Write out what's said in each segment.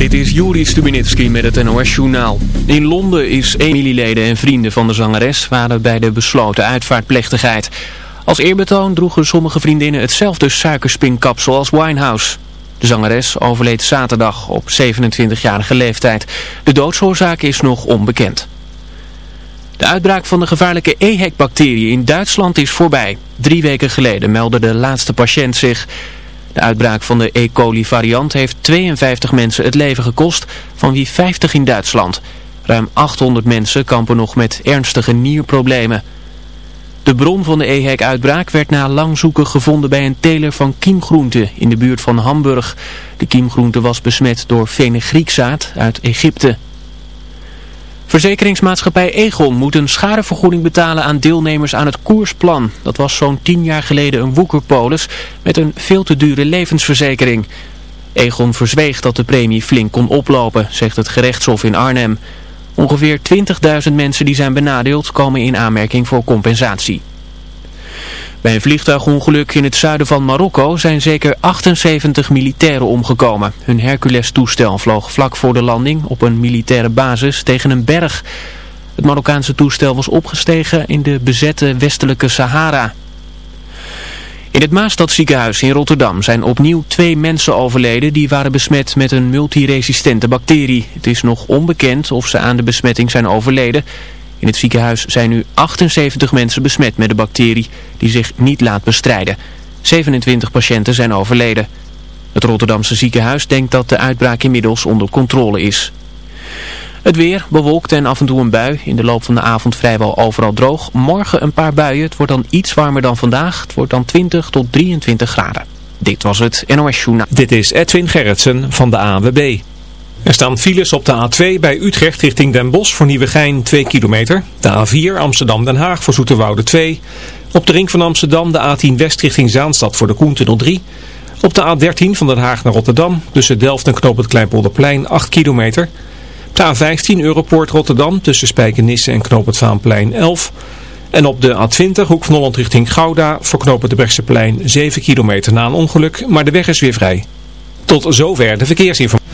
Dit is Juri Stubinitski met het NOS-journaal. In Londen is familieleden en vrienden van de zangeres waren bij de besloten uitvaartplechtigheid. Als eerbetoon droegen sommige vriendinnen hetzelfde suikerspinkapsel als Winehouse. De zangeres overleed zaterdag op 27-jarige leeftijd. De doodsoorzaak is nog onbekend. De uitbraak van de gevaarlijke EHEC-bacterie in Duitsland is voorbij. Drie weken geleden meldde de laatste patiënt zich... De uitbraak van de E. coli variant heeft 52 mensen het leven gekost, van wie 50 in Duitsland. Ruim 800 mensen kampen nog met ernstige nierproblemen. De bron van de EHEC-uitbraak werd na lang zoeken gevonden bij een teler van kiemgroenten in de buurt van Hamburg. De kiemgroente was besmet door fenugriekzaad uit Egypte. Verzekeringsmaatschappij Egon moet een schadevergoeding betalen aan deelnemers aan het koersplan. Dat was zo'n tien jaar geleden een woekerpolis met een veel te dure levensverzekering. Egon verzweeg dat de premie flink kon oplopen, zegt het gerechtshof in Arnhem. Ongeveer 20.000 mensen die zijn benadeeld komen in aanmerking voor compensatie. Bij een vliegtuigongeluk in het zuiden van Marokko zijn zeker 78 militairen omgekomen. Hun Hercules-toestel vloog vlak voor de landing op een militaire basis tegen een berg. Het Marokkaanse toestel was opgestegen in de bezette westelijke Sahara. In het Maastadziekenhuis in Rotterdam zijn opnieuw twee mensen overleden die waren besmet met een multiresistente bacterie. Het is nog onbekend of ze aan de besmetting zijn overleden. In het ziekenhuis zijn nu 78 mensen besmet met de bacterie die zich niet laat bestrijden. 27 patiënten zijn overleden. Het Rotterdamse ziekenhuis denkt dat de uitbraak inmiddels onder controle is. Het weer bewolkt en af en toe een bui. In de loop van de avond vrijwel overal droog. Morgen een paar buien. Het wordt dan iets warmer dan vandaag. Het wordt dan 20 tot 23 graden. Dit was het NOS Journaal. Dit is Edwin Gerritsen van de AWB. Er staan files op de A2 bij Utrecht richting Den Bosch voor Nieuwegein 2 kilometer. De A4 Amsterdam-Den Haag voor Zoeterwoude 2. Op de ring van Amsterdam de A10 West richting Zaanstad voor de Koentunnel 3. Op de A13 van Den Haag naar Rotterdam tussen Delft en Knoop het Kleinpolderplein 8 kilometer. Op de A15 Europoort Rotterdam tussen Spijkenisse en Knoop het Vaanplein 11. En op de A20 Hoek van Holland richting Gouda voor Knoop het Brechtseplein 7 kilometer na een ongeluk, maar de weg is weer vrij. Tot zover de verkeersinformatie.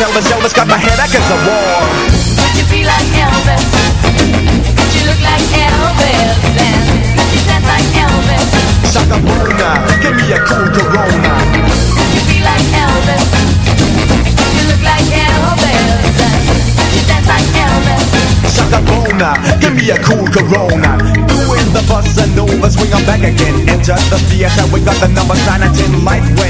Elvis, Elvis, got my head against the wall Could you be like Elvis? Could you look like Elvis? And could you dance like Elvis? Shaka Bona, give me a cool Corona Could you be like Elvis? Could you look like Elvis? And could you dance like Elvis? Shaka Bona, give me a cool Corona Doing the bus and over, swing on back again Enter the theater, we got the numbers 9 and 10 Light went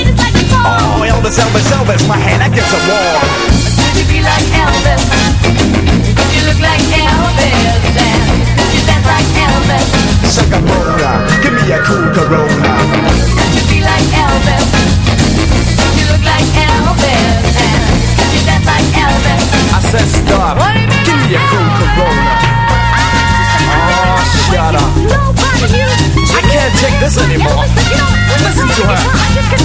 Oh, Elvis, Elvis, Elvis, my hand against the wall Could you be like Elvis? Could you look like Elvis? And could you dance like Elvis? Shaka Bona, give me a cool Corona Could you be like Elvis? Could you look like Elvis? And could you dance like Elvis? I said stop, What do you mean give me a cool? Corona ah, ah, words I can't take this anymore. Listen to her.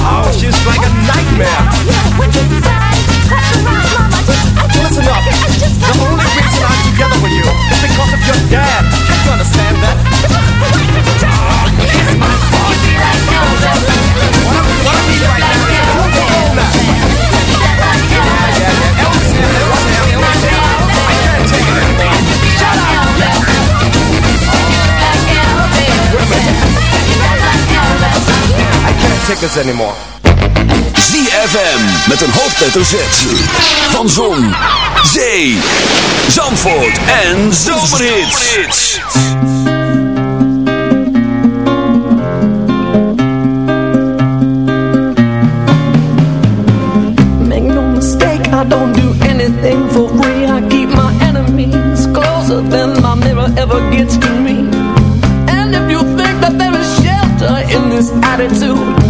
Oh, she's like a nightmare. Listen up. The only reason I'm together with you is because of your dad. Can't you understand that? Yeah, Elvis. tickets anymore. ZFM met een hoofdletter Z. Van Zon, Zee, Zandvoort en Zomerhits. Make no mistake, I don't do anything for free. I keep my enemies closer than my mirror ever gets to me. And if you think that there is shelter in this attitude...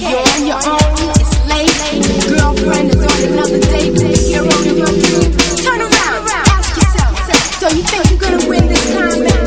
You're on your own, it's late. Girlfriend is on another date. You're on your own. Turn around, ask yourself. So you think you're gonna win this time?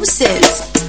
Deuces.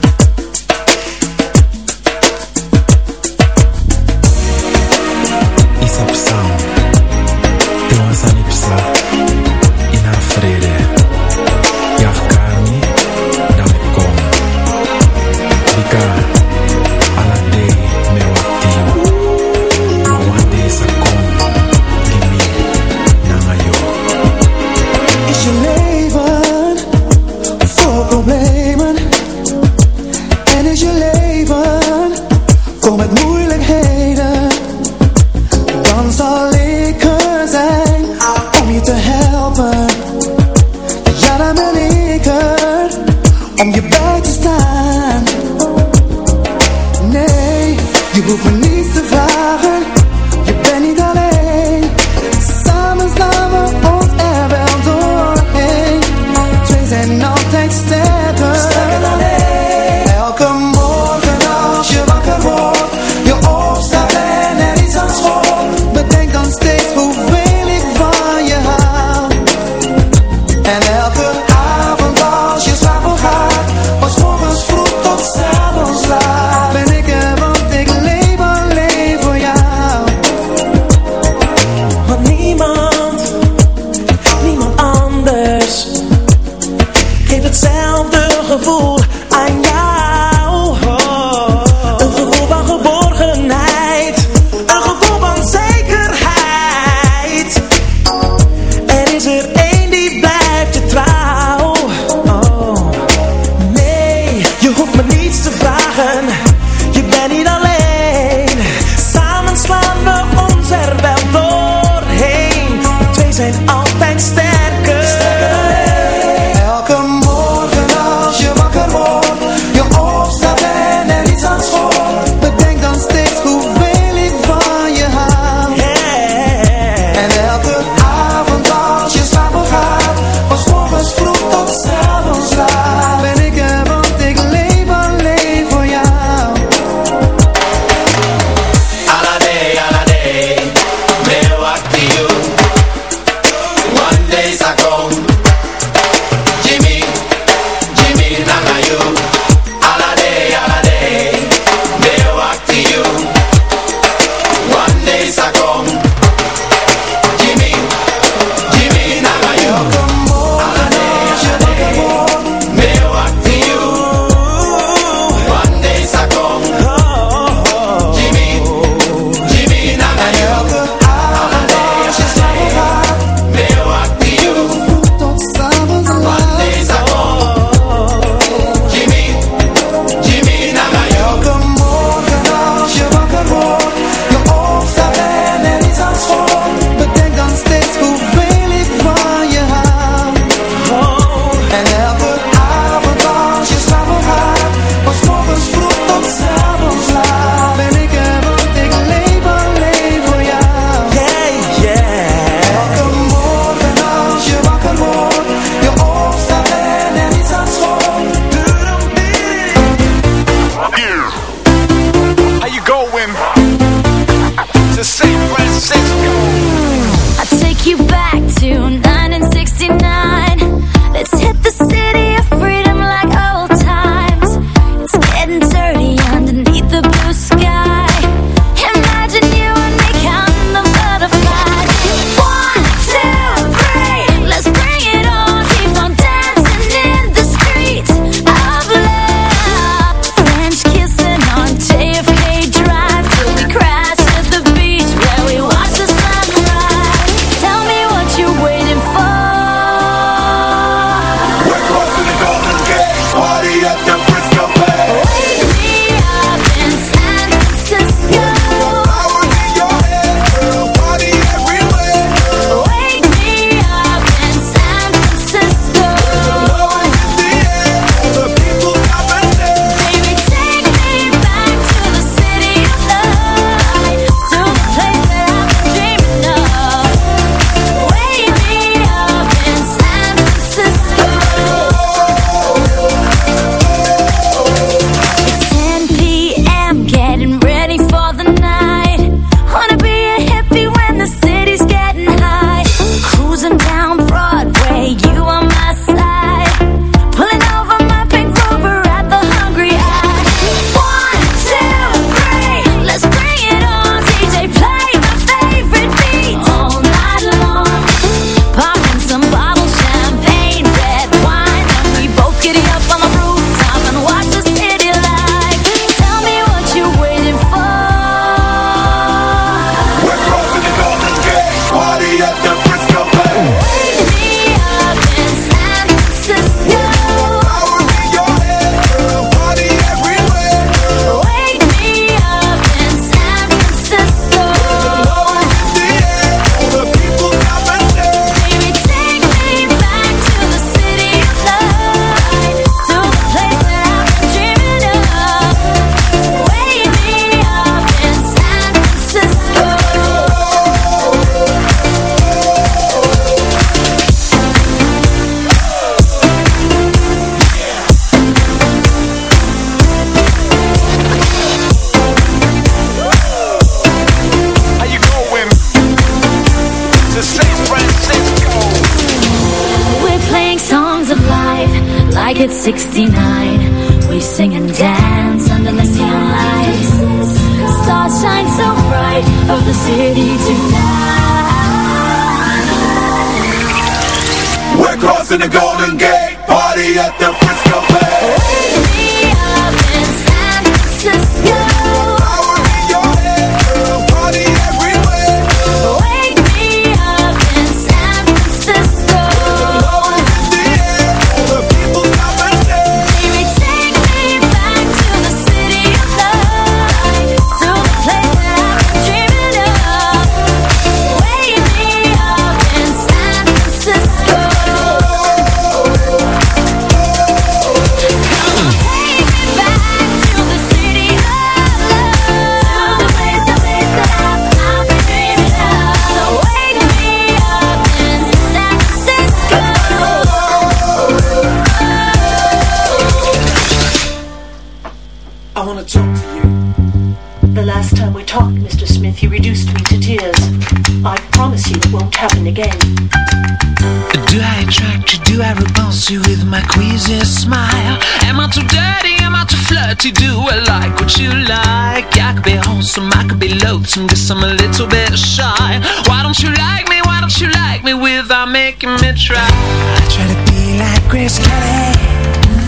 smile? Am I too dirty? Am I too flirty? Do I like what you like? I could be wholesome, I could be loathsome Guess I'm a little bit shy Why don't you like me? Why don't you like me without making me try? I try to be like Grace Kelly.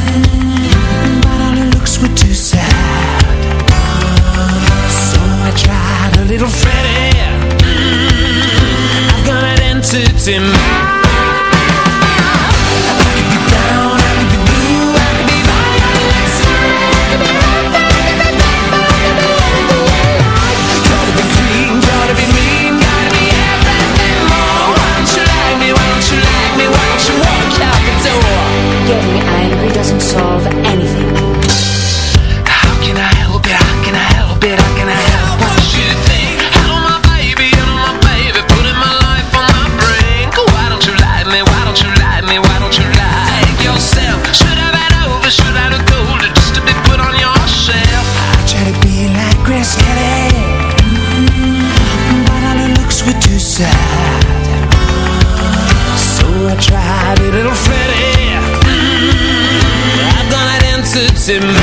Mm, but all her looks were too sad uh, So I tried a little Freddy. Mm, I've got an entity in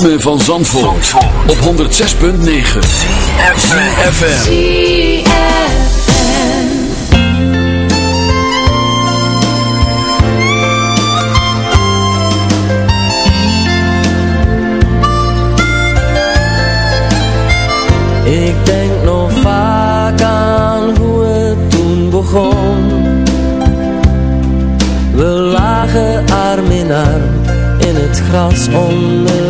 van Zandvoort, op 106.9 CFFM Ik denk nog vaak aan hoe het toen begon. We lagen arm in arm in het gras onder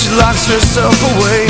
she locks herself away.